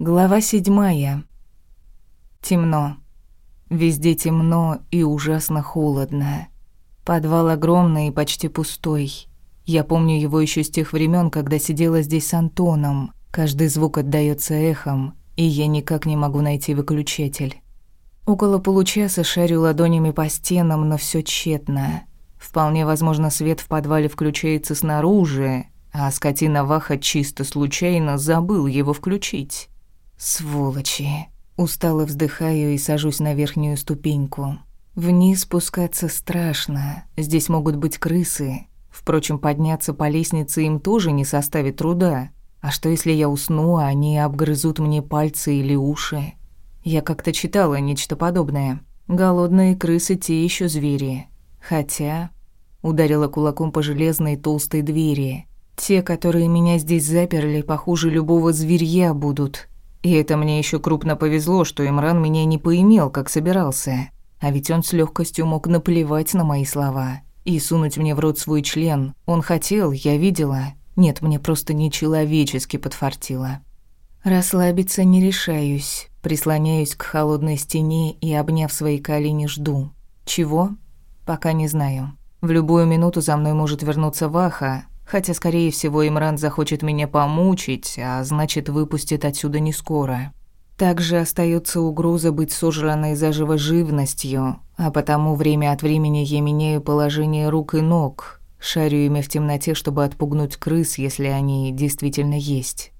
Глава седьмая. Темно. Везде темно и ужасно холодно. Подвал огромный и почти пустой. Я помню его еще с тех времен, когда сидела здесь с Антоном. Каждый звук отдаётся эхом, и я никак не могу найти выключатель. Около получаса шарю ладонями по стенам, но все тщетно. Вполне возможно, свет в подвале включается снаружи, а скотина Ваха чисто случайно забыл его включить. Сволочи. Устало вздыхаю и сажусь на верхнюю ступеньку. Вниз спускаться страшно. Здесь могут быть крысы. Впрочем, подняться по лестнице им тоже не составит труда. А что если я усну, а они обгрызут мне пальцы или уши? Я как-то читала нечто подобное. Голодные крысы те еще звери. Хотя ударила кулаком по железной толстой двери. Те, которые меня здесь заперли, похуже любого зверья будут. И это мне еще крупно повезло, что Имран меня не поимел, как собирался. А ведь он с легкостью мог наплевать на мои слова и сунуть мне в рот свой член. Он хотел, я видела. Нет, мне просто нечеловечески подфартило. Расслабиться не решаюсь, прислоняюсь к холодной стене и, обняв свои колени, жду. Чего? Пока не знаю. В любую минуту за мной может вернуться Ваха, Хотя, скорее всего, Имран захочет меня помучить, а значит, выпустит отсюда не скоро. Также остается угроза быть сожранной заживо живностью, а потому время от времени я меняю положение рук и ног, шарю ими в темноте, чтобы отпугнуть крыс, если они действительно есть.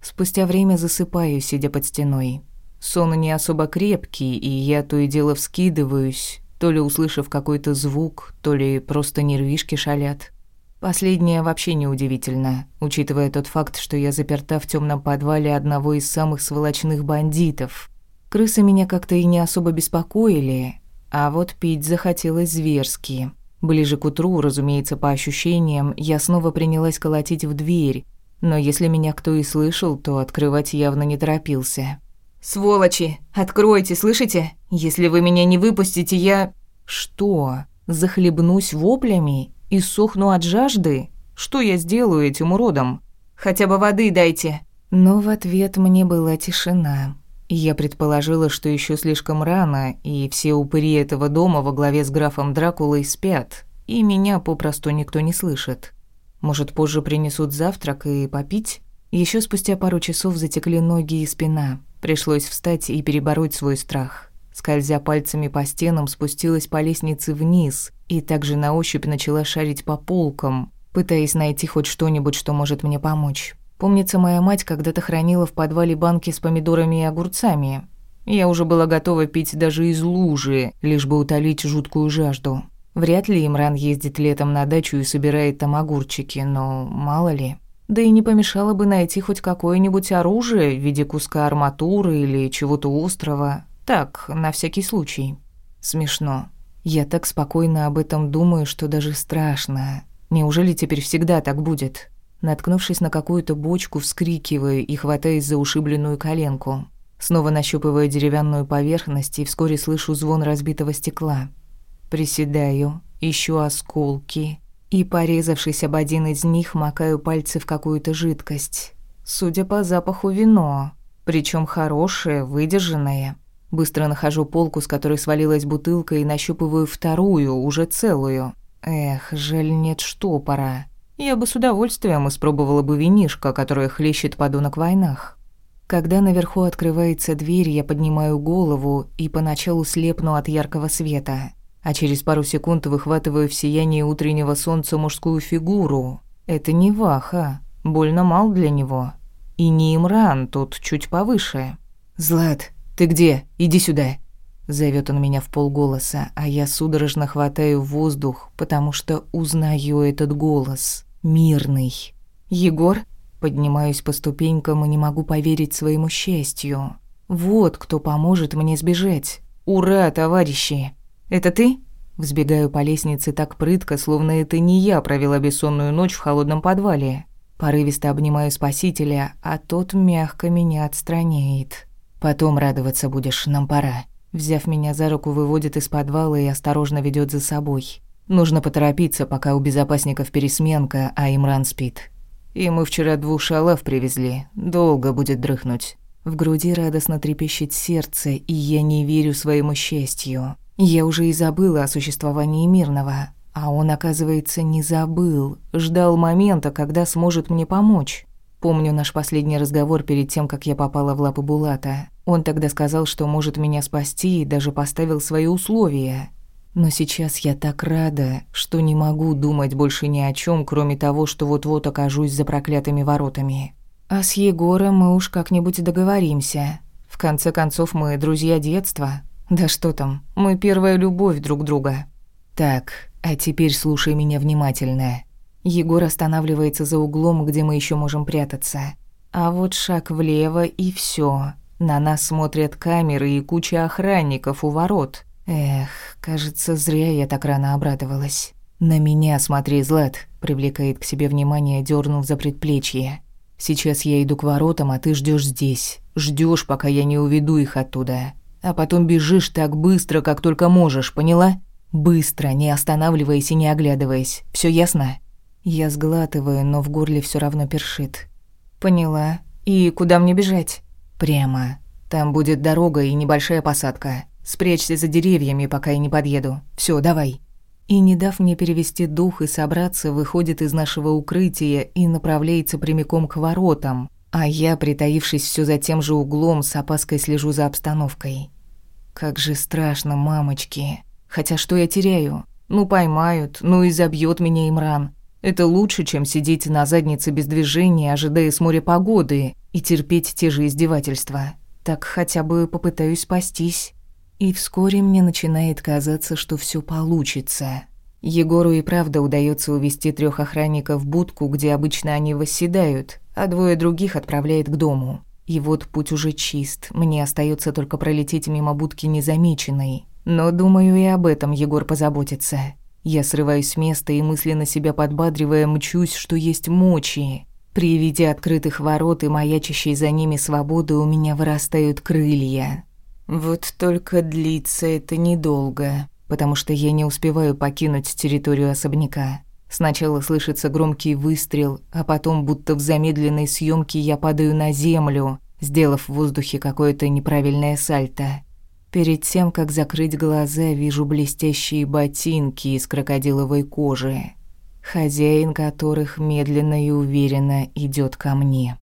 Спустя время засыпаю, сидя под стеной. Сон не особо крепкий, и я то и дело вскидываюсь, то ли услышав какой-то звук, то ли просто нервишки шалят. Последнее вообще неудивительно, учитывая тот факт, что я заперта в темном подвале одного из самых сволочных бандитов. Крысы меня как-то и не особо беспокоили, а вот пить захотелось зверски. Ближе к утру, разумеется, по ощущениям, я снова принялась колотить в дверь, но если меня кто и слышал, то открывать явно не торопился. «Сволочи! Откройте, слышите? Если вы меня не выпустите, я...» «Что? Захлебнусь воплями и сохну от жажды? Что я сделаю этим уродом? Хотя бы воды дайте». Но в ответ мне была тишина. Я предположила, что еще слишком рано, и все упыри этого дома во главе с графом Дракулой спят, и меня попросту никто не слышит. Может, позже принесут завтрак и попить? Еще спустя пару часов затекли ноги и спина. Пришлось встать и перебороть свой страх. Скользя пальцами по стенам, спустилась по лестнице вниз и также на ощупь начала шарить по полкам, пытаясь найти хоть что-нибудь, что может мне помочь. Помнится, моя мать когда-то хранила в подвале банки с помидорами и огурцами. Я уже была готова пить даже из лужи, лишь бы утолить жуткую жажду. Вряд ли Имран ездит летом на дачу и собирает там огурчики, но мало ли. Да и не помешало бы найти хоть какое-нибудь оружие в виде куска арматуры или чего-то острого. Так, на всякий случай. Смешно. Я так спокойно об этом думаю, что даже страшно. Неужели теперь всегда так будет? Наткнувшись на какую-то бочку, вскрикиваю и хватаюсь за ушибленную коленку. Снова нащупываю деревянную поверхность и вскоре слышу звон разбитого стекла. Приседаю, ищу осколки и, порезавшись об один из них, макаю пальцы в какую-то жидкость. Судя по запаху, вино, причем хорошее, выдержанное. Быстро нахожу полку, с которой свалилась бутылка, и нащупываю вторую, уже целую. Эх, жаль, нет штопора. Я бы с удовольствием испробовала бы винишко, которое хлещет подонок в войнах. Когда наверху открывается дверь, я поднимаю голову и поначалу слепну от яркого света, а через пару секунд выхватываю в сиянии утреннего солнца мужскую фигуру. Это не Ваха, больно мал для него. И не Имран, тут чуть повыше. «Злат, «Ты где? Иди сюда!» Зовет он меня в полголоса, а я судорожно хватаю воздух, потому что узнаю этот голос. Мирный. «Егор?» Поднимаюсь по ступенькам и не могу поверить своему счастью. «Вот кто поможет мне сбежать. Ура, товарищи!» «Это ты?» Взбегаю по лестнице так прытко, словно это не я провела бессонную ночь в холодном подвале. Порывисто обнимаю спасителя, а тот мягко меня отстраняет. Потом радоваться будешь, нам пора. Взяв меня за руку, выводит из подвала и осторожно ведет за собой. Нужно поторопиться, пока у безопасников пересменка, а Имран спит. И мы вчера двух шалав привезли. Долго будет дрыхнуть. В груди радостно трепещет сердце, и я не верю своему счастью. Я уже и забыла о существовании Мирного, а он, оказывается, не забыл, ждал момента, когда сможет мне помочь. Помню наш последний разговор перед тем, как я попала в лапы Булата. Он тогда сказал, что может меня спасти и даже поставил свои условия. Но сейчас я так рада, что не могу думать больше ни о чем, кроме того, что вот-вот окажусь за проклятыми воротами. А с Егором мы уж как-нибудь договоримся. В конце концов, мы друзья детства. Да что там, мы первая любовь друг друга. Так, а теперь слушай меня внимательно. Егор останавливается за углом, где мы еще можем прятаться. А вот шаг влево и все. На нас смотрят камеры и куча охранников у ворот. Эх, кажется, зря я так рано обрадовалась. «На меня смотри, Злат», — привлекает к себе внимание, дернув за предплечье. «Сейчас я иду к воротам, а ты ждешь здесь. ждешь, пока я не уведу их оттуда. А потом бежишь так быстро, как только можешь, поняла? Быстро, не останавливаясь и не оглядываясь. Все ясно?» Я сглатываю, но в горле все равно першит. «Поняла. И куда мне бежать?» «Прямо. Там будет дорога и небольшая посадка. Спрячься за деревьями, пока я не подъеду. Все, давай». И, не дав мне перевести дух и собраться, выходит из нашего укрытия и направляется прямиком к воротам, а я, притаившись все за тем же углом, с опаской слежу за обстановкой. Как же страшно, мамочки. Хотя что я теряю? Ну, поймают, ну и забьет меня Имран. Это лучше, чем сидеть на заднице без движения, ожидая с моря погоды и терпеть те же издевательства. Так хотя бы попытаюсь спастись. И вскоре мне начинает казаться, что все получится. Егору и правда удается увести трех охранников в будку, где обычно они восседают, а двое других отправляет к дому. И вот путь уже чист, мне остается только пролететь мимо будки незамеченной. Но, думаю, и об этом Егор позаботится. Я срываюсь с места и мысленно себя подбадривая мчусь, что есть мочи. При виде открытых ворот и маячащей за ними свободы у меня вырастают крылья. Вот только длится это недолго, потому что я не успеваю покинуть территорию особняка. Сначала слышится громкий выстрел, а потом, будто в замедленной съемке, я падаю на землю, сделав в воздухе какое-то неправильное сальто. Перед тем, как закрыть глаза, вижу блестящие ботинки из крокодиловой кожи, хозяин которых медленно и уверенно идет ко мне.